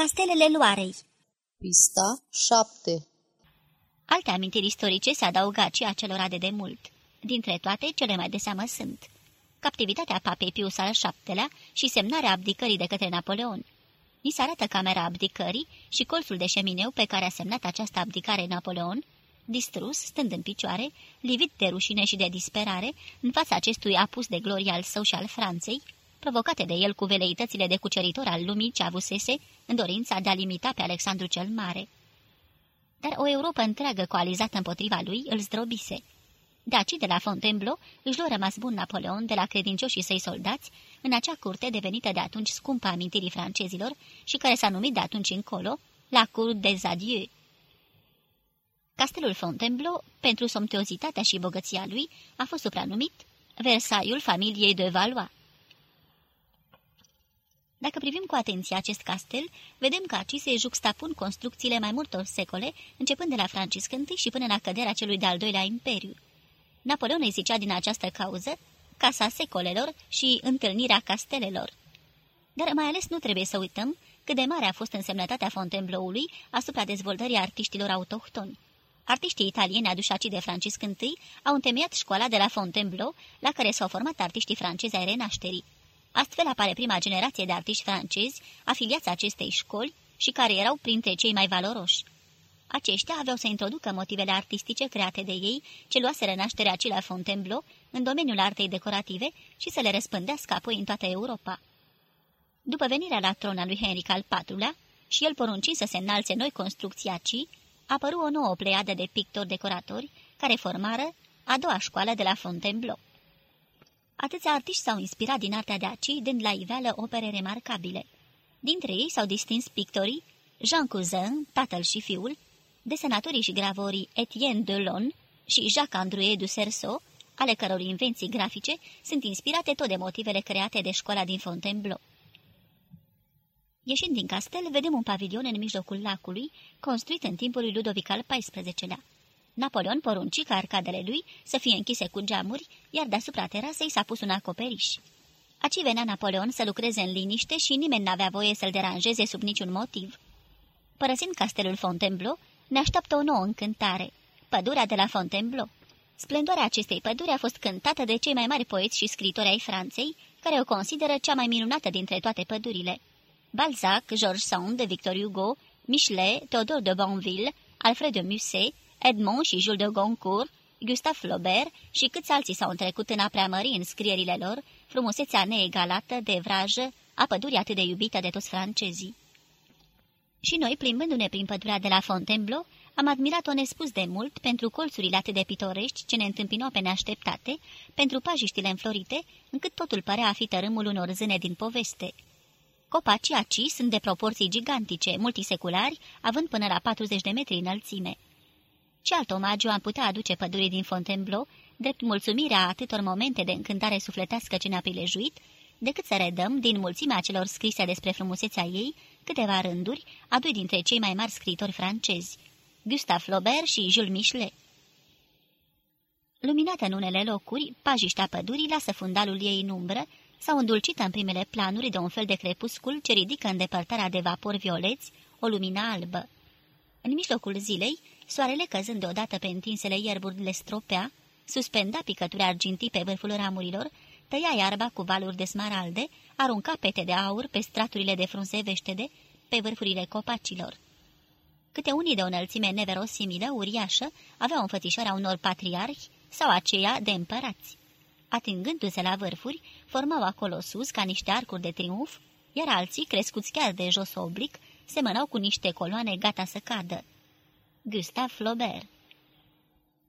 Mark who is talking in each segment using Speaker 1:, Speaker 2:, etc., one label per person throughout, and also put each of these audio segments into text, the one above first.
Speaker 1: Castelele Loarei
Speaker 2: Pista 7
Speaker 1: Alte amintiri istorice se adaugat și acelora de demult. Dintre toate, cele mai de seamă sunt captivitatea papei Pius al VII-lea și semnarea abdicării de către Napoleon. Ni se arată camera abdicării și colțul de șemineu pe care a semnat această abdicare Napoleon, distrus, stând în picioare, livit de rușine și de disperare, în fața acestui apus de glorie al său și al Franței, provocate de el cu veleitățile de cuceritor al lumii ce avusese în dorința de a limita pe Alexandru cel Mare. Dar o Europa întreagă coalizată împotriva lui îl zdrobise. Daci de la Fontainebleau își lua rămas bun Napoleon de la credincioșii săi soldați în acea curte devenită de atunci scumpă amintirii francezilor și care s-a numit de atunci încolo la Cour des Adieux. Castelul Fontainebleau, pentru somptuozitatea și bogăția lui, a fost supranumit Versaiul familiei de Valois. Dacă privim cu atenție acest castel, vedem că aici se juxtapun construcțiile mai multor secole, începând de la Francisc I și până la căderea celui de-al doilea imperiu. Napoleon îi zicea din această cauză Casa Secolelor și Întâlnirea Castelelor. Dar mai ales nu trebuie să uităm cât de mare a fost însemnătatea Fontainebleau-ului asupra dezvoltării artiștilor autohtoni. Artiștii italieni aduși aici de Francisc I au întemeiat școala de la Fontainebleau, la care s-au format artiștii francezi ai renașterii. Astfel apare prima generație de artiști francezi afiliați acestei școli și care erau printre cei mai valoroși. Aceștia aveau să introducă motivele artistice create de ei, ce luaseră nașterea aci la Fontainebleau, în domeniul artei decorative și să le răspândească apoi în toată Europa. După venirea la tron al lui Henric al IV-lea și el poruncind să se înalțe noi construcții aci, apăru o nouă pleiadă de pictori-decoratori care formară a doua școală de la Fontainebleau. Atâția artiști s-au inspirat din artea de aci, dând la iveală opere remarcabile. Dintre ei s-au distins pictorii Jean Cousin, tatăl și fiul, desenatorii și gravorii Etienne Delon și Jacques Androuet du Cerceau, ale căror invenții grafice sunt inspirate tot de motivele create de școala din Fontainebleau. Ieșind din castel, vedem un pavilion în mijlocul lacului, construit în timpul lui Ludovic al XIV-lea. Napoleon porunci ca arcadele lui să fie închise cu geamuri, iar deasupra terasei s-a pus un acoperiș. Aci venea Napoleon să lucreze în liniște și nimeni n-avea voie să-l deranjeze sub niciun motiv. Părăsind castelul Fontainebleau, ne așteaptă o nouă încântare, pădurea de la Fontainebleau. Splendoarea acestei păduri a fost cântată de cei mai mari poeți și scritori ai Franței, care o consideră cea mai minunată dintre toate pădurile. Balzac, Georges Sand, Victor Hugo, Michelet, Theodore de Bonville, Alfred de Musset, Edmond și Jules de Goncourt, Gustave Flaubert și câți alții s-au întrecut în a preamări în scrierile lor frumusețea neegalată de vrajă a pădurii atât de iubită de toți francezii. Și noi, plimbându-ne prin pădurea de la Fontainebleau, am admirat-o nespus de mult pentru colțurile atât de pitorești ce ne întâmpinau pe neașteptate, pentru pajiștile înflorite, încât totul părea a fi tărâmul unor zâne din poveste. Copacii aci sunt de proporții gigantice, multiseculari, având până la 40 de metri înălțime. Ce alt omagiu am putea aduce pădurii din Fontainebleau, drept mulțumirea atâtor momente de încântare sufletească ce ne-a prilejuit, decât să redăm, din mulțimea celor scrise despre frumusețea ei, câteva rânduri a doi dintre cei mai mari scritori francezi, Gustave Flaubert și Jules Michelet. Luminată în unele locuri, pajiștea pădurii lasă fundalul ei în umbră, sau îndulcită în primele planuri de un fel de crepuscul ce ridică în depărtarea de vapori violeți o lumină albă. În mijlocul zilei, soarele căzând deodată pe întinsele ierburi le stropea, suspenda picături argintii pe vârful ramurilor, tăia iarba cu valuri de smaralde, arunca pete de aur pe straturile de frunze veștede, pe vârfurile copacilor. Câte unii de o înălțime neverosimilă, uriașă, aveau înfățișarea unor patriarhi sau aceea de împărați. Atingându-se la vârfuri, formau acolo sus ca niște arcuri de triumf, iar alții, crescuți chiar de jos oblic, semănau cu niște coloane gata să cadă. Gustave Flaubert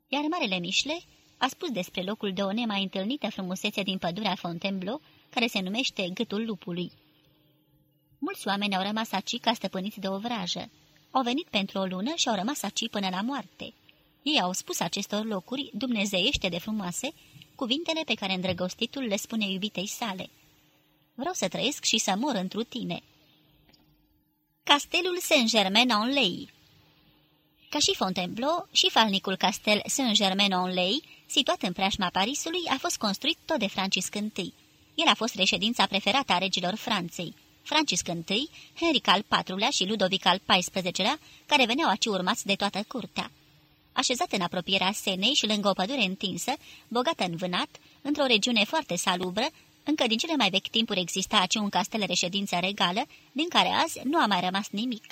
Speaker 1: Iar Marele Mișle a spus despre locul de o nemai întâlnită frumusețe din pădurea Fontainebleau, care se numește Gâtul Lupului. Mulți oameni au rămas aici ca stăpâniți de o vrajă. Au venit pentru o lună și au rămas aici până la moarte. Ei au spus acestor locuri, dumnezeiește de frumoase, cuvintele pe care îndrăgostitul le spune iubitei sale. Vreau să trăiesc și să mor întru tine. Castelul Saint-Germain-en-Laye Ca și Fontainebleau, și falnicul castel Saint-Germain-en-Laye, situat în preajma Parisului, a fost construit tot de Francisc I. El a fost reședința preferată a regilor Franței. Francisc I, Henric al IV-lea și Ludovic al XIV-lea, care veneau aci urmați de toată curtea. Așezat în apropierea Senei și lângă o pădure întinsă, bogată în vânat, într-o regiune foarte salubră, încă din cele mai vechi timpuri exista aici un castel reședință regală, din care azi nu a mai rămas nimic.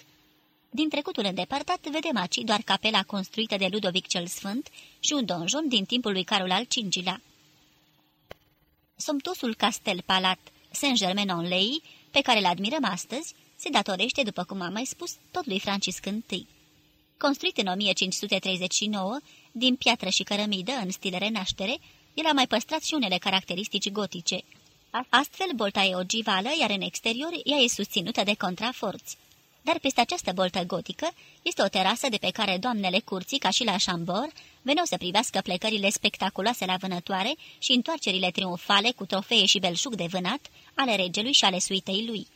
Speaker 1: Din trecutul îndepărtat vedem aici doar capela construită de Ludovic cel Sfânt și un donjon din timpul lui Carol al V-lea. Somptuosul castel-palat Saint-Germain-en-Laye, pe care îl admirăm astăzi, se datorește, după cum am mai spus, tot lui Francisc I. Construit în 1539, din piatră și cărămidă în stil renaștere, el a mai păstrat și unele caracteristici gotice. Astfel, bolta e ogivală, iar în exterior ea e susținută de contraforți. Dar peste această boltă gotică este o terasă de pe care doamnele curții, ca și la Chambord, veneau să privească plecările spectaculoase la vânătoare și întoarcerile triumfale cu trofee și belșug de vânat ale regelui și ale suitei lui.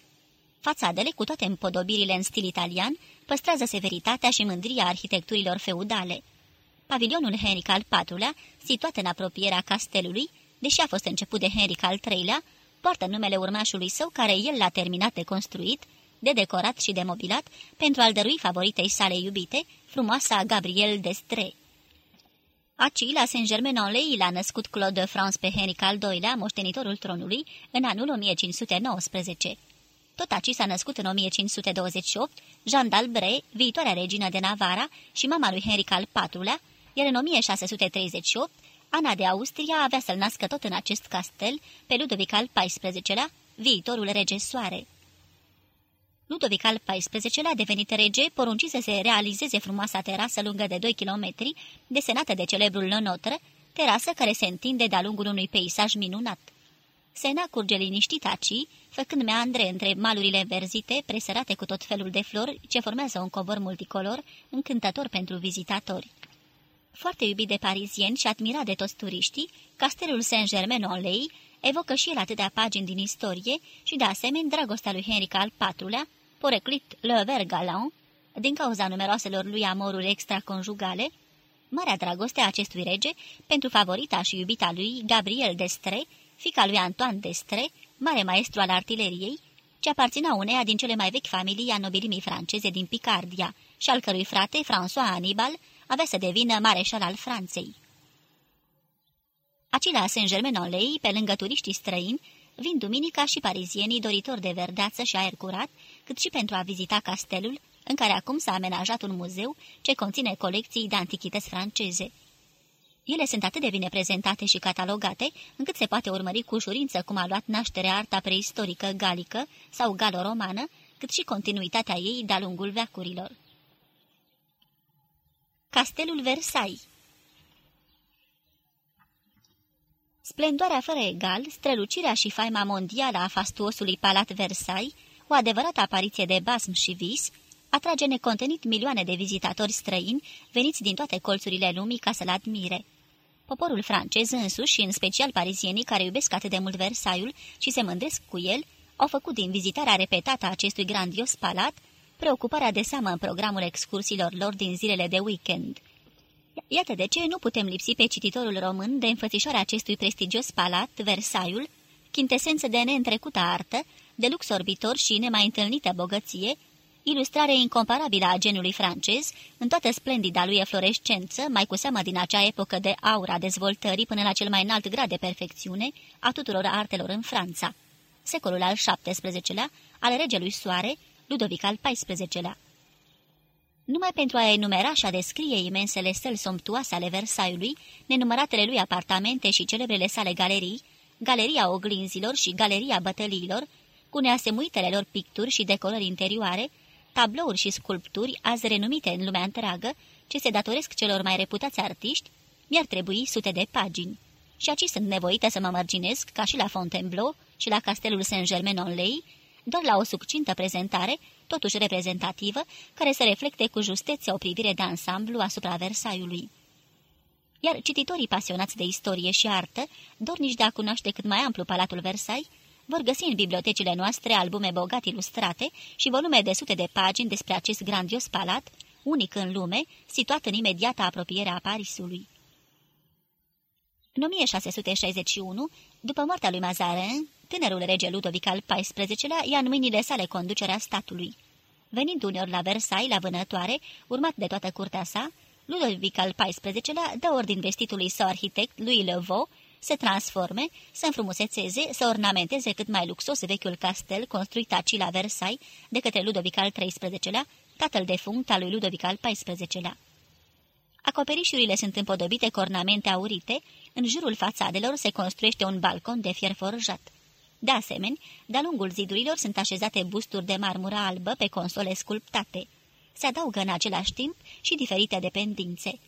Speaker 1: Fațadele, cu toate împodobirile în stil italian, păstrează severitatea și mândria arhitecturilor feudale. Pavilionul Henric al IV-lea, situat în apropierea castelului, deși a fost început de Henric al III-lea, poartă numele urmașului său care el l-a terminat de construit, de decorat și de mobilat, pentru a-l dărui favoritei sale iubite, frumoasa Gabriel d'Estrée. Aci, la Saint-Germain-en-Laye, l-a născut Claude de France pe Henric al II-lea, moștenitorul tronului, în anul 1519. Tot aci s-a născut în 1528 Jean d'Albret, viitoarea regină de Navara și mama lui Henric al IV-lea, iar în 1638 Ana de Austria avea să-l nască tot în acest castel pe Ludovic al XIV-lea, viitorul rege soare. Ludovic al XIV-lea, devenit rege, porunci să se realizeze frumoasa terasă lungă de 2 km, desenată de celebrul Lenotre, terasă care se întinde de-a lungul unui peisaj minunat. Sena curge liniștit aci, făcând meandre între malurile înverzite, presărate cu tot felul de flori, ce formează un covor multicolor, încântător pentru vizitatori. Foarte iubit de parizieni și admirat de toți turiștii, castelul Saint-Germain-en-Laye evocă și el atâtea pagini din istorie și, de asemenea, dragostea lui Henric al IV-lea, poreclit Le Ver Galant, din cauza numeroaselor lui amoruri extraconjugale, marea dragoste a acestui rege pentru favorita și iubita lui Gabriel d'Estre, fica lui Antoine d'Estre, mare maestru al artileriei, ce aparținea uneia din cele mai vechi familii a nobilimii franceze din Picardia și al cărui frate, François Annibal, avea să devină mareșal al Franței. Acela Saint-Germain-en-Laye, pe lângă turiștii străini, vin duminica și parizienii doritori de verdeață și aer curat, cât și pentru a vizita castelul, în care acum s-a amenajat un muzeu ce conține colecții de antichități franceze. Ele sunt atât de bine prezentate și catalogate, încât se poate urmări cu ușurință cum a luat naștere arta preistorică galică sau galo-romană, cât și continuitatea ei de-a lungul veacurilor. Castelul Versailles Splendoarea fără egal, strălucirea și faima mondială a fastuosului Palat Versailles, o adevărată apariție de basm și vis, atrage necontenit milioane de vizitatori străini veniți din toate colțurile lumii ca să-l admire. Poporul francez însuși și în special parizienii care iubesc atât de mult Versailles și se mândresc cu el, au făcut din vizitarea repetată a acestui grandios palat preocuparea de seamă în programul excursiilor lor din zilele de weekend. Iată de ce nu putem lipsi pe cititorul român de înfățișarea acestui prestigios palat, Versailles, chintesență de neîntrecută artă, de lux orbitor și nemai întâlnită bogăție, ilustrare incomparabilă a genului francez, în toată splendida lui eflorescență, mai cu seamă din acea epocă de aura dezvoltării până la cel mai înalt grad de perfecțiune a tuturor artelor în Franța. Secolul al XVII-lea, al regelui Soare, Ludovic al XIV-lea. Numai pentru a enumera și a descrie imensele stăli somptuoase ale Versaiului, nenumăratele lui apartamente și celebrele sale galerii, Galeria Oglinzilor și Galeria Bătăliilor, cu neasemuitele lor picturi și decorări interioare, tablouri și sculpturi azi renumite în lumea întreagă, ce se datoresc celor mai reputați artiști, mi-ar trebui sute de pagini. Și aici sunt nevoită să mă mărginesc, ca și la Fontainebleau și la castelul Saint-Germain-en-Laye, doar la o succintă prezentare, totuși reprezentativă, care să reflecte cu justețe o privire de ansamblu asupra Versaiului. Iar cititorii pasionați de istorie și artă, dornici de a cunoaște cât mai amplu Palatul Versailles, vor găsi în bibliotecile noastre albume bogat ilustrate și volume de sute de pagini despre acest grandios palat, unic în lume, situat în imediata apropiere a Parisului. În 1661, după moartea lui Mazarin, tânărul rege Ludovic al XIV-lea ia în mâinile sale conducerea statului. Venind uneori la Versailles, la vânătoare, urmat de toată curtea sa, Ludovic al XIV-lea dă ordin vestitului său arhitect, lui Levaux, să transforme, să înfrumusețeze, să ornamenteze cât mai luxos vechiul castel construit aci la Versailles de către Ludovic al XIII-lea, tatăl defunct al lui Ludovic al XIV-lea. Acoperișurile sunt împodobite cu ornamente aurite, în jurul fațadelor se construiește un balcon de fier forjat. De asemenea, de-a lungul zidurilor sunt așezate busturi de marmură albă pe console sculptate. Se adaugă în același timp și diferite dependințe.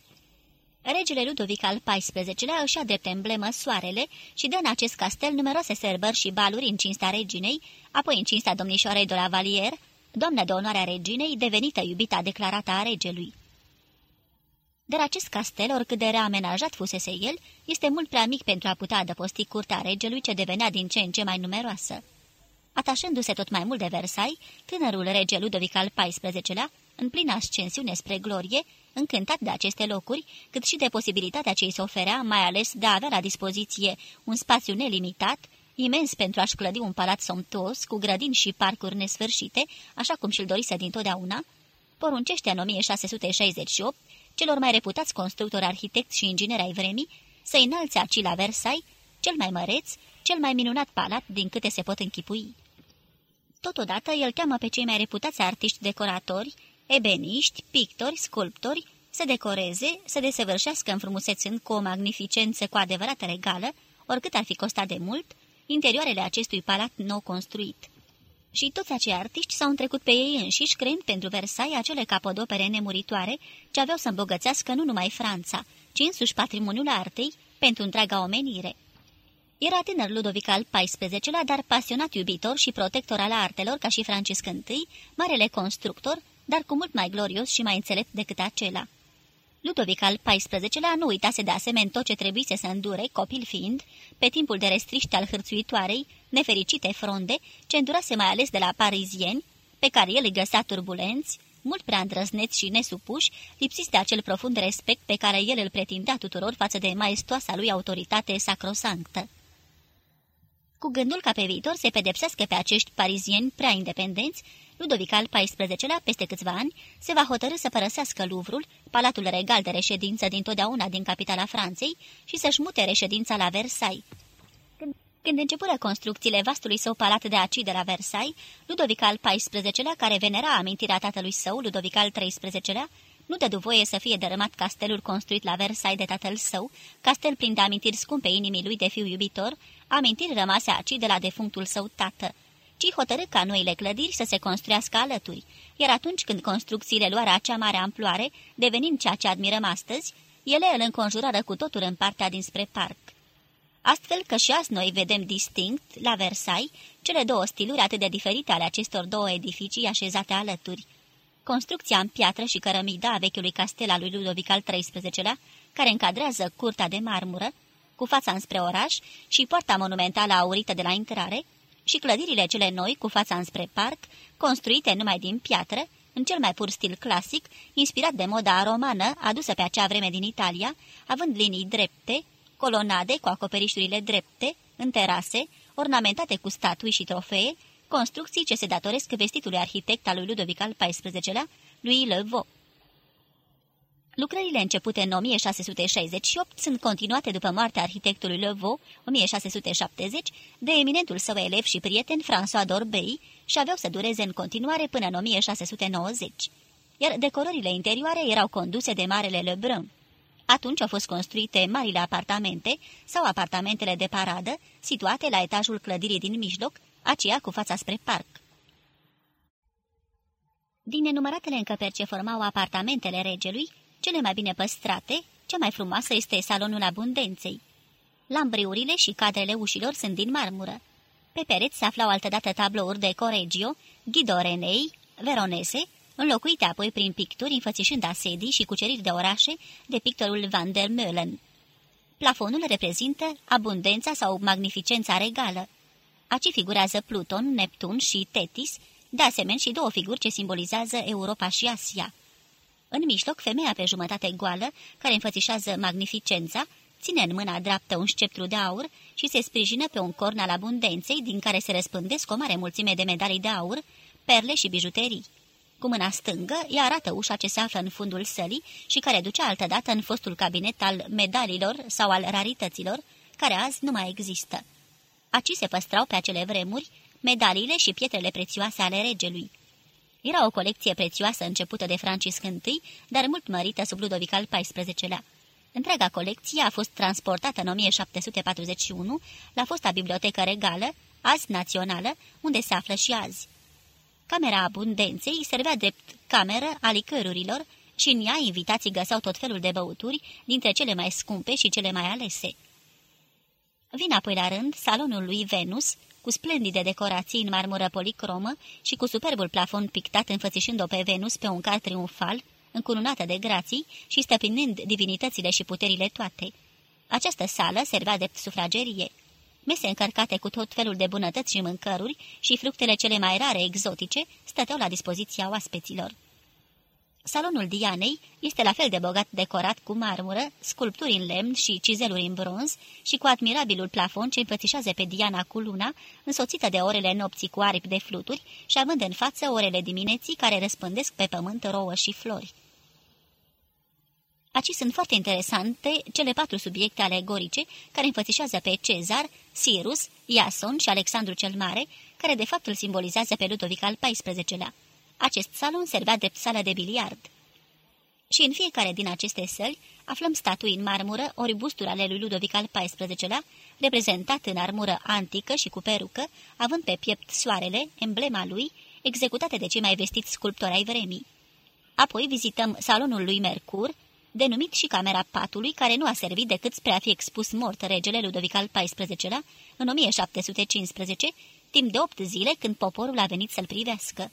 Speaker 1: Regele Ludovic al XIV-lea își a drept emblemă soarele și dă în acest castel numeroase serbări și baluri în cinsta reginei, apoi în cinsta domnișoarei de la Valier, doamnă de onoare a reginei, devenită iubita declarată a regelui. Dar acest castel, oricât de reamenajat fusese el, este mult prea mic pentru a putea adăposti curtea regelui ce devenea din ce în ce mai numeroasă. Atașându-se tot mai mult de Versailles, tânărul rege Ludovic al XIV-lea, în plină ascensiune spre glorie, încântat de aceste locuri, cât și de posibilitatea ce îi se oferea, mai ales de a avea la dispoziție un spațiu nelimitat, imens pentru a-și clădi un palat somptuos, cu grădini și parcuri nesfârșite, așa cum și-l dorise dintotdeauna, poruncește în 1668 celor mai reputați constructori, arhitecți și ingineri ai vremii să înalțe aci la Versailles cel mai măreț, cel mai minunat palat din câte se pot închipui. Totodată, el cheamă pe cei mai reputați artiști decoratori, ebeniști, pictori, sculptori, să decoreze, să desăvârșească înfrumusețând cu o magnificență cu adevărat regală, oricât ar fi costat de mult, interioarele acestui palat nou construit. Și toți acei artiști s-au întrecut pe ei înșiși, creând pentru Versailles acele capodopere nemuritoare ce aveau să îmbogățească nu numai Franța, ci însuși patrimoniul artei pentru întreaga omenire. Era tânăr Ludovic al XIV-lea, dar pasionat iubitor și protector al artelor ca și Francisc I, marele constructor, dar cu mult mai glorios și mai înțelept decât acela. Ludovic al XIV-lea nu uitase de asemenea tot ce trebuise să îndure, copil fiind, pe timpul de restriște al hârțuitoarei, nefericite fronde, ce îndurase mai ales de la parizieni, pe care el îi găsea turbulenți, mult prea îndrăzneți și nesupuși, lipsiți de acel profund respect pe care el îl pretindea tuturor față de maestoasa lui autoritate sacrosanctă. Cu gândul ca pe viitor se pedepsească pe acești parizieni prea independenți, Ludovic al XIV-lea, peste câțiva ani, se va hotărâ să părăsească Luvrul, palatul regal de reședință dintotdeauna din capitala Franței, și să-și mute reședința la Versailles. Când, când începură construcțiile vastului său palat de aci de la Versailles, Ludovic al XIV-lea, care venera amintirea tatălui său, Ludovic al XIII-lea, nu dădu voie să fie dărâmat castelul construit la Versailles de tatăl său, castel plin de amintiri scumpe inimii lui de fiu iubitor, amintiri rămase aci de la defunctul său tată ci hotărâ ca noile clădiri să se construiască alături, iar atunci când construcțiile luară acea mare amploare, devenind ceea ce admirăm astăzi, ele îl înconjurară cu totul în partea dinspre parc. Astfel că și azi noi vedem distinct, la Versailles, cele două stiluri atât de diferite ale acestor două edificii așezate alături. Construcția în piatră și cărămida a vechiului castel al lui Ludovic al XIII-lea, care încadrează curtea de marmură, cu fața înspre oraș și poarta monumentală aurită de la intrare, și clădirile cele noi, cu fața înspre parc, construite numai din piatră, în cel mai pur stil clasic, inspirat de moda romană adusă pe acea vreme din Italia, având linii drepte, colonade cu acoperișurile drepte, în terase, ornamentate cu statui și trofee, construcții ce se datoresc vestitului arhitect al lui Ludovic al XIV-lea, lui Le Vaux. Lucrările începute în 1668 sunt continuate după moartea arhitectului Levaux, 1670, de eminentul său elev și prieten François d'Orbey și aveau să dureze în continuare până în 1690, iar decorările interioare erau conduse de Marele Lebrun. Atunci au fost construite marile apartamente sau apartamentele de paradă, situate la etajul clădirii din mijloc, aceea cu fața spre parc. Din nenumăratele încăperi ce formau apartamentele regelui, cele mai bine păstrate, cea mai frumoasă este salonul abundenței. Lambriurile și cadrele ușilor sunt din marmură. Pe pereți se aflau altădată tablouri de Correggio, Ghido Renei, Veronese, înlocuite apoi prin picturi înfățișând asedii și cuceriri de orașe de pictorul Van der Meulen. Plafonul reprezintă abundența sau magnificența regală. Aici figurează Pluton, Neptun și Tetis, de asemenea și două figuri ce simbolizează Europa și Asia. În mijloc, femeia pe jumătate goală, care înfățișează magnificența, ține în mâna dreaptă un sceptru de aur și se sprijină pe un corn al abundenței din care se răspândesc o mare mulțime de medalii de aur, perle și bijuterii. Cu mâna stângă, ea arată ușa ce se află în fundul sălii și care ducea altădată în fostul cabinet al medalilor sau al rarităților, care azi nu mai există. Aci se păstrau pe acele vremuri medaliile și pietrele prețioase ale regelui. Era o colecție prețioasă începută de Francisc I, dar mult mărită sub Ludovic al XIV-lea. Întreaga colecție a fost transportată în 1741 la fosta bibliotecă regală, azi națională, unde se află și azi. Camera abundenței servea drept cameră a licărurilor și în ea invitații găseau tot felul de băuturi, dintre cele mai scumpe și cele mai alese. Vin apoi la rând salonul lui Venus, cu splendide decorații în marmură policromă și cu superbul plafon pictat înfățișând-o pe Venus pe un cal triumfal, încununată de grații și stăpânind divinitățile și puterile toate. Această sală servea de sufragerie. Mese încărcate cu tot felul de bunătăți și mâncăruri și fructele cele mai rare exotice stăteau la dispoziția oaspeților. Salonul Dianei este la fel de bogat decorat cu marmură, sculpturi în lemn și cizeluri în bronz și cu admirabilul plafon ce împățișează pe Diana cu luna, însoțită de orele nopții cu aripi de fluturi și având în față orele dimineții care răspândesc pe pământ rouă și flori. Aici sunt foarte interesante cele patru subiecte alegorice care înfățișează pe Cezar, Cyrus, Iason și Alexandru cel Mare, care de fapt îl simbolizează pe Ludovic al XIV-lea. Acest salon servea drept sală de biliard. Și în fiecare din aceste săli aflăm statui în marmură ori busturi ale lui Ludovic al XIV-lea, reprezentat în armură antică și cu perucă, având pe piept soarele, emblema lui, executate de cei mai vestiți sculptori ai vremii. Apoi vizităm salonul lui Mercur, denumit și camera patului, care nu a servit decât spre a fi expus mort regele Ludovic al XIV-lea în 1715, timp de opt zile când poporul a venit să-l privească.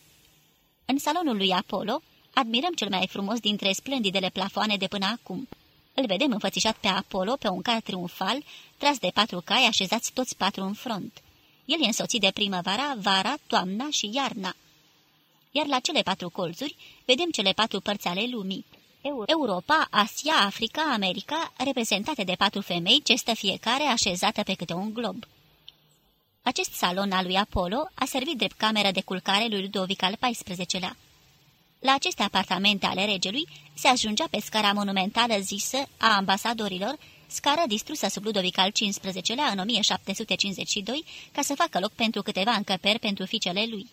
Speaker 1: În salonul lui Apollo, admirăm cel mai frumos dintre splendidele plafoane de până acum. Îl vedem înfățișat pe Apollo pe un cal triumfal, tras de patru cai așezați toți patru în front. El e însoțit de primăvara, vara, toamna și iarna. Iar la cele patru colțuri vedem cele patru părți ale lumii. Europa, Asia, Africa, America, reprezentate de patru femei ce stă fiecare așezată pe câte un glob. Acest salon al lui Apollo a servit drept cameră de culcare lui Ludovic al XIV-lea. La aceste apartamente ale regelui se ajungea pe scara monumentală zisă a ambasadorilor, scară distrusă sub Ludovic al XV-lea în 1752 ca să facă loc pentru câteva încăperi pentru fiicele lui.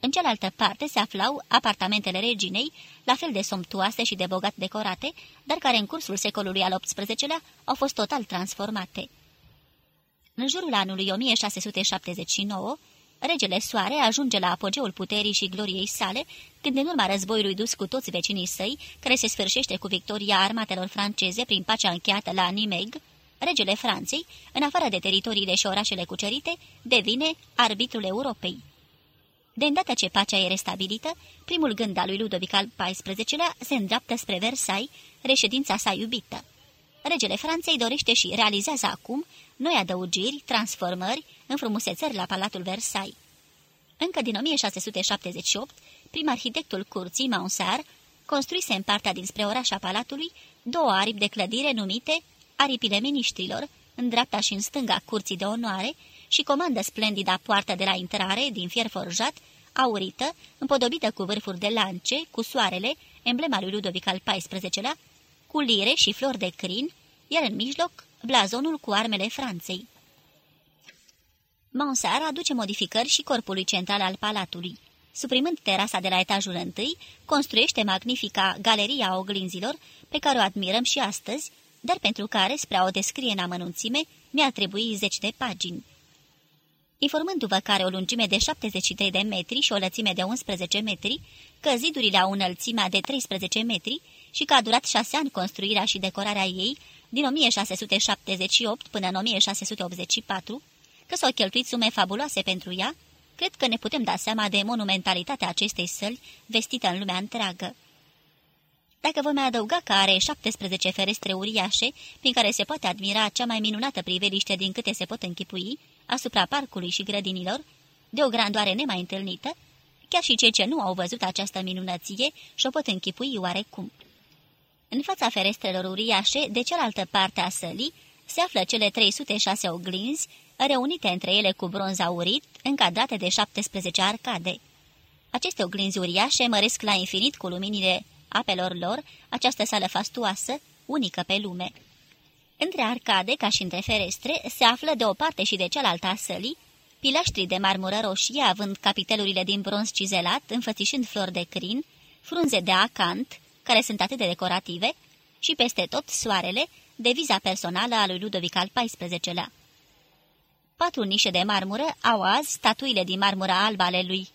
Speaker 1: În cealaltă parte se aflau apartamentele reginei, la fel de somptuoase și de bogat decorate, dar care în cursul secolului al XVIII-lea au fost total transformate. În jurul anului 1679, regele Soare ajunge la apogeul puterii și gloriei sale, când în urma războiului dus cu toți vecinii săi, care se sfârșește cu victoria armatelor franceze prin pacea încheiată la Nimeg, regele Franței, în afară de teritoriile și orașele cucerite, devine arbitrul Europei. De îndată ce pacea e restabilită, primul gând al lui Ludovic al XIV-lea se îndreaptă spre Versailles, reședința sa iubită. Regele Franței dorește și realizează acum noi adăugiri, transformări, înfrumusețări la Palatul Versailles. Încă din 1678, prim arhitectul curții, Maunsar, construise în partea dinspre orașa palatului două aripi de clădire numite aripile miniștrilor, în dreapta și în stânga curții de onoare, și comandă splendida poartă de la intrare, din fier forjat, aurită, împodobită cu vârfuri de lance, cu soarele, emblema lui Ludovic al XIV-lea, cu lire și flori de crin, iar în mijloc blazonul cu armele Franței. Monsar aduce modificări și corpului central al palatului. Suprimând terasa de la etajul întâi, construiește magnifica Galeria Oglinzilor, pe care o admirăm și astăzi, dar pentru care, spre a o descrie în amănunțime, mi-a trebuit zeci de pagini. Informându-vă că are o lungime de 73 de metri și o lățime de 11 metri, că zidurile au înălțimea de 13 metri și că a durat șase ani construirea și decorarea ei, din 1678 până în 1684, că s-au cheltuit sume fabuloase pentru ea, cred că ne putem da seama de monumentalitatea acestei săli vestită în lumea întreagă. Dacă vom mai adăuga că are 17 ferestre uriașe, prin care se poate admira cea mai minunată priveliște din câte se pot închipui, asupra parcului și grădinilor, de o grandoare nemai întâlnită, chiar și cei ce nu au văzut această minunăție și-o pot închipui oarecum. În fața ferestrelor uriașe, de cealaltă parte a sălii, se află cele 306 oglinzi, reunite între ele cu bronz aurit, încadrate de 17 arcade. Aceste oglinzi uriașe măresc la infinit cu luminile apelor lor această sală fastuoasă, unică pe lume. Între arcade, ca și între ferestre, se află de o parte și de cealaltă a sălii, pilaștri de marmură roșie, având capitelurile din bronz cizelat, înfățișând flori de crin, frunze de acant, care sunt atât de decorative, și peste tot soarele, deviza personală a lui Ludovic al XIV-lea. Patru nișe de marmură au azi statuile din marmură albă ale lui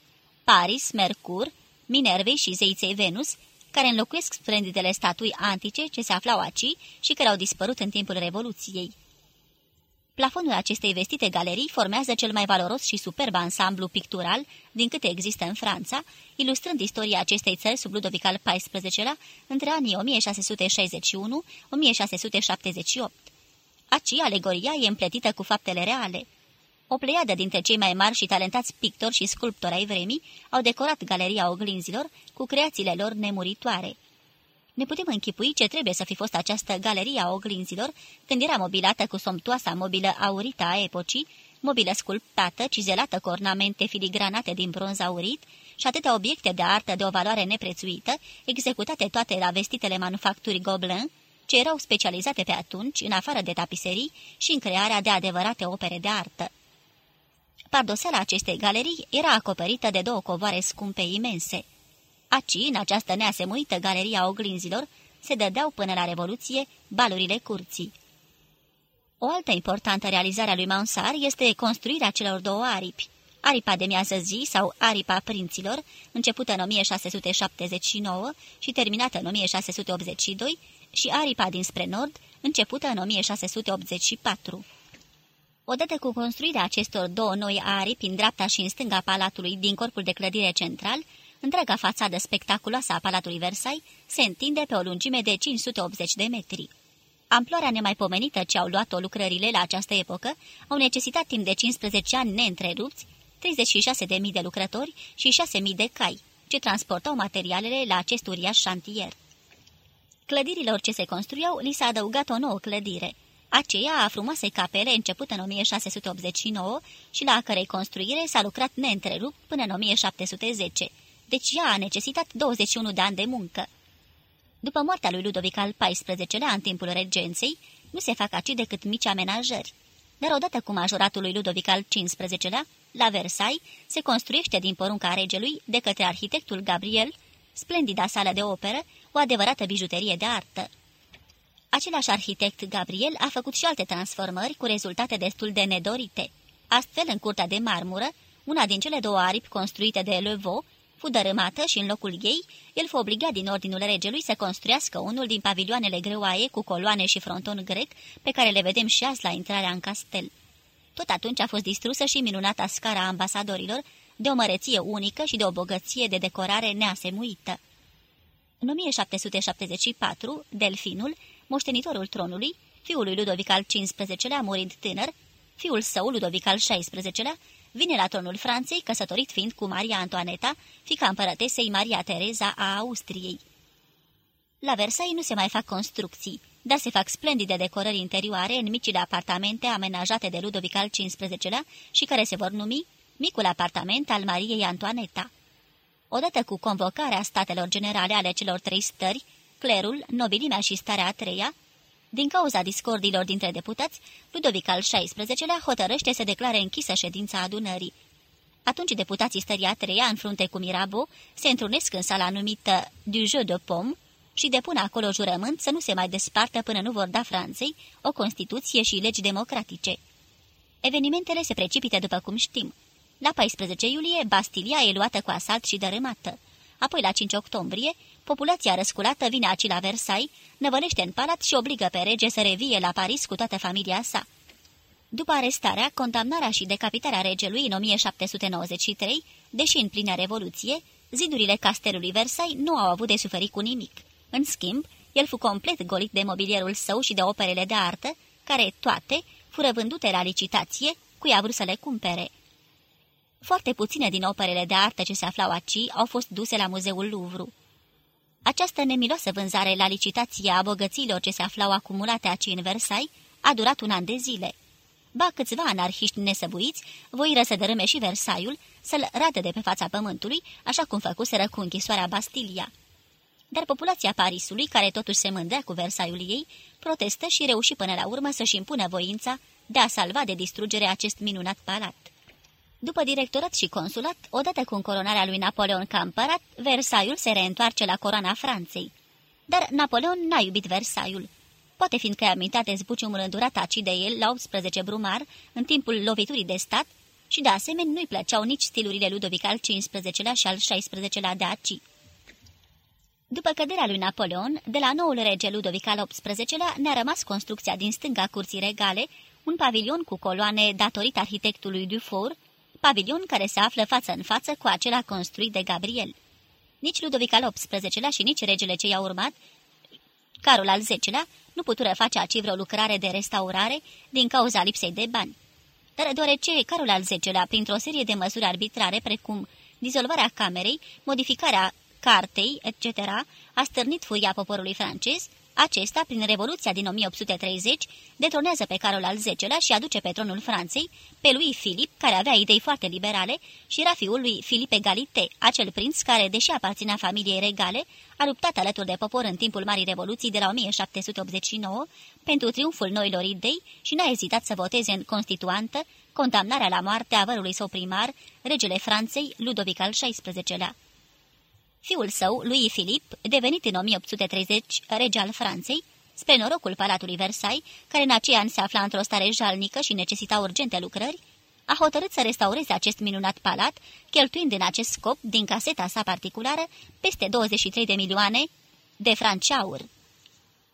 Speaker 1: Paris, Mercur, Minervei și zeiței Venus, care înlocuiesc splendidele statui antice ce se aflau aici și care au dispărut în timpul Revoluției. Plafonul acestei vestite galerii formează cel mai valoros și superb ansamblu pictural din câte există în Franța, ilustrând istoria acestei țări sub Ludovic al XIV-lea între anii 1661-1678. Aci, alegoria e împletită cu faptele reale. O pleiadă dintre cei mai mari și talentați pictori și sculptori ai vremii au decorat galeria oglinzilor cu creațiile lor nemuritoare. Ne putem închipui ce trebuie să fi fost această galerie a oglinzilor când era mobilată cu somptoasa mobilă aurită a epocii, mobilă sculptată, cizelată cu ornamente filigranate din bronz aurit și atâtea obiecte de artă de o valoare neprețuită, executate toate la vestitele manufacturii Gobelin, ce erau specializate pe atunci, în afară de tapiserii și în crearea de adevărate opere de artă. Pardoseala acestei galerii era acoperită de două covoare scumpe imense. Aci, în această neasemuită galerie a oglinzilor, se dădeau până la Revoluție balurile curții. O altă importantă realizare a lui Mansar este construirea celor două aripi, aripa de miază zi sau aripa prinților, începută în 1679 și terminată în 1682, și aripa dinspre nord, începută în 1684. Odată cu construirea acestor două noi aripi în dreapta și în stânga palatului din corpul de clădire central, întreaga fațadă spectaculoasă a Palatului Versailles se întinde pe o lungime de 580 de metri. Amploarea nemaipomenită ce au luat-o lucrările la această epocă au necesitat timp de 15 ani neîntrerupți 36.000 de lucrători și 6.000 de cai, ce transportau materialele la acest uriaș șantier. Clădirilor ce se construiau li s-a adăugat o nouă clădire, aceea a frumoasei capele începută în 1689 și la cărei construire s-a lucrat neîntrerupt până în 1710, deci ea a necesitat 21 de ani de muncă. După moartea lui Ludovic al XIV-lea, în timpul regenței, nu se fac aici decât mici amenajări. Dar odată cu majoratul lui Ludovic al XV-lea, la Versailles, se construiește din porunca regelui, de către arhitectul Gabriel, splendida sală de operă, o adevărată bijuterie de artă. Același arhitect Gabriel a făcut și alte transformări cu rezultate destul de nedorite. Astfel, în curtea de marmură, una din cele două aripi construite de Levaux fu dărâmată și în locul ei, el fu obligat din ordinul regelui să construiască unul din pavilioanele greoaie cu coloane și fronton grec, pe care le vedem și azi la intrarea în castel. Tot atunci a fost distrusă și minunata scara ambasadorilor, de o măreție unică și de o bogăție de decorare neasemuită. În 1774, Delfinul, moștenitorul tronului, fiul lui Ludovic al XV-lea, murind tânăr, fiul său, Ludovic al XVI-lea, vine la tronul Franței, căsătorit fiind cu Maria Antoaneta, fica împărătesei Maria Tereza a Austriei. La Versailles nu se mai fac construcții, dar se fac splendide decorări interioare în micile apartamente amenajate de Ludovic al XV-lea și care se vor numi Micul apartament al Mariei Antoaneta. Odată cu convocarea statelor generale ale celor trei stări, clerul, nobilimea și starea a treia, din cauza discordilor dintre deputați, Ludovic al XVI-lea hotărăște să declare închisă ședința adunării. Atunci deputații stării a treia, în frunte cu Mirabeau, se întrunesc în sala numită du jeu de pomme și depun acolo jurământ să nu se mai despartă până nu vor da Franței o Constituție și legi democratice. Evenimentele se precipită după cum știm. La 14 iulie, Bastilia e luată cu asalt și dărâmată. Apoi, la 5 octombrie, populația răsculată vine aci la Versailles, năvălește în palat și obligă pe rege să revie la Paris cu toată familia sa. După arestarea, condamnarea și decapitarea regelui în 1793, deși în plină revoluție, zidurile castelului Versailles nu au avut de suferit cu nimic. În schimb, el fu complet golit de mobilierul său și de operele de artă, care toate fură vândute la licitație, cui a vrut să le cumpere. Foarte puține din operele de artă ce se aflau aici au fost duse la muzeul Louvre. Această nemiloasă vânzare la licitație a bogăților ce se aflau acumulate aici în Versailles a durat un an de zile. Ba câțiva anarhiști nesăbuiți voiră să dărâme și Versaiul, să-l rate de pe fața pământului, așa cum făcuseră cu închisoarea Bastilia. Dar populația Parisului, care totuși se mândrea cu Versaiul ei, protestă și reuși până la urmă să-și impună voința de a salva de distrugere acest minunat palat. După directorat și consulat, odată cu încoronarea lui Napoleon ca împărat, Versaiul se reîntoarce la coroana Franței. Dar Napoleon n-a iubit Versaiul. Poate fiindcă i-a mintat zbuciumul îndurat aci de el la 18 brumar, în timpul loviturii de stat, și de asemenea nu-i plăceau nici stilurile Ludovic al XV-lea și al XVI-lea de aci. După căderea lui Napoleon, de la noul rege Ludovic al XVIII-lea ne-a rămas construcția din stânga curții regale, un pavilion cu coloane datorit arhitectului Dufour, pavilion care se află față în față cu acela construit de Gabriel. Nici Ludovic al XVIII-lea și nici regele ce i-a urmat, Carol al X-lea, nu putură face aci vreo lucrare de restaurare din cauza lipsei de bani. Dar deoarece Carol al X-lea, printr-o serie de măsuri arbitrare, precum dizolvarea camerei, modificarea cartei, etc., a stârnit furia poporului francez, acesta, prin Revoluția din 1830, detronează pe Carol al X-lea și aduce pe tronul Franței pe lui Filip, care avea idei foarte liberale, și era fiul lui Filip Egalite, acel prinț care, deși aparținea familiei regale, a luptat alături de popor în timpul Marii Revoluții de la 1789 pentru triumful noilor idei și n-a ezitat să voteze în constituantă condamnarea la moarte a vărului său primar, regele Franței, Ludovic al XVI-lea. Fiul său, lui Filip, devenit în 1830 rege al Franței, spre norocul Palatului Versailles, care în acei ani se afla într-o stare jalnică și necesita urgente lucrări, a hotărât să restaureze acest minunat palat, cheltuind în acest scop, din caseta sa particulară, peste 23 de milioane de franci aur.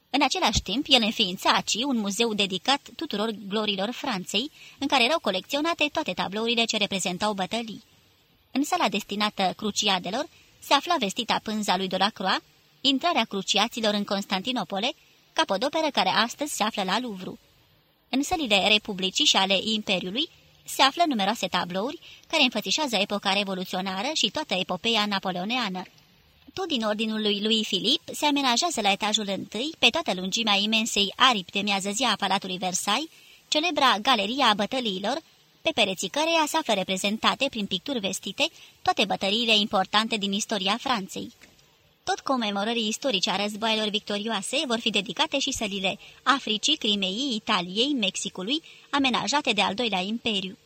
Speaker 1: În același timp, el înființa aici un muzeu dedicat tuturor glorilor Franței, în care erau colecționate toate tablourile ce reprezentau bătălii. În sala destinată cruciadelor se afla vestita pânza lui Delacroix, intrarea cruciaților în Constantinopole, capodoperă care astăzi se află la Louvre. În sălile Republicii și ale Imperiului se află numeroase tablouri care înfățișează epoca revoluționară și toată epopeea napoleoneană. Tot din ordinul lui lui Filip se amenajează la etajul întâi, pe toată lungimea imensei aripi de miază zi a Palatului Versailles, celebra Galeria a Bătăliilor, pe pereții căreia se află reprezentate prin picturi vestite toate bătăriile importante din istoria Franței. Tot comemorării istorice a războaielor victorioase vor fi dedicate și sălile Africii, Crimeii, Italiei, Mexicului, amenajate de al doilea imperiu.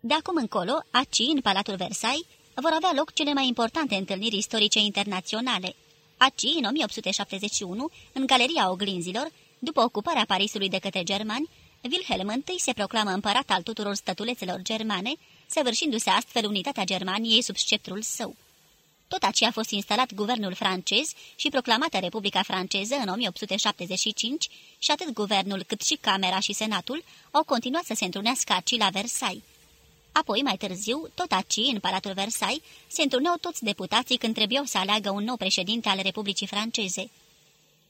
Speaker 1: De acum încolo, aci, în Palatul Versailles, vor avea loc cele mai importante întâlniri istorice internaționale. Aci, în 1871, în Galeria Oglinzilor, după ocuparea Parisului de către germani, Wilhelm I se proclamă împărat al tuturor stătulețelor germane, săvârșindu-se astfel unitatea Germaniei sub sceptrul său. Tot aceea a fost instalat guvernul francez și proclamată Republica franceză în 1875 și atât guvernul cât și Camera și Senatul au continuat să se întrunească aci la Versailles. Apoi, mai târziu, tot aci, în Palatul Versailles, se întruneau toți deputații când trebuiau să aleagă un nou președinte al Republicii franceze.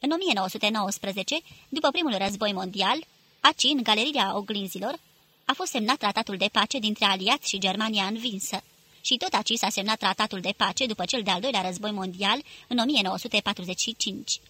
Speaker 1: În 1919, după primul război mondial, Aci, în galeria oglinzilor, a fost semnat tratatul de pace dintre aliați și Germania învinsă. Și tot aici s-a semnat tratatul de pace după cel de-al doilea război mondial în 1945.